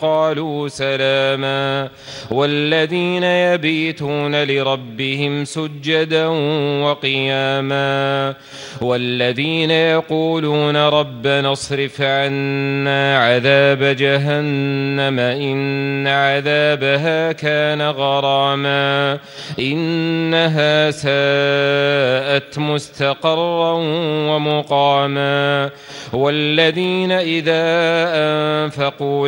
قالوا سلاما والذين يبيتون لربهم سجدا وقياما والذين يقولون ربنا اصرف عنا عذاب جهنم إن عذابها كان غراما إنها ساءت مستقرا ومقاما والذين إذا أنفقوا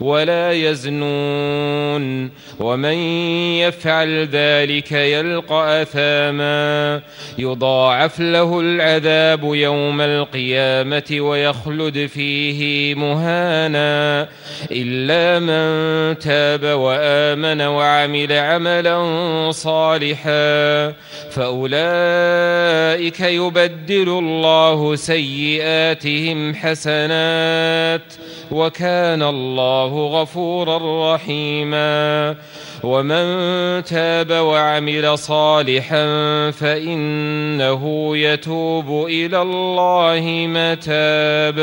ولا يزنون ومن يفعل ذلك يلقى أثاما يضاعف له العذاب يوم القيامة ويخلد فيه مهانا إلا من تاب وآمن وعمل عملا صالحا فأولئك يبدل الله سيئاتهم حسنات وكان الله غفورا رحيما. ومن تاب وعمل صالحا فإنه يتوب إلى الله متابا.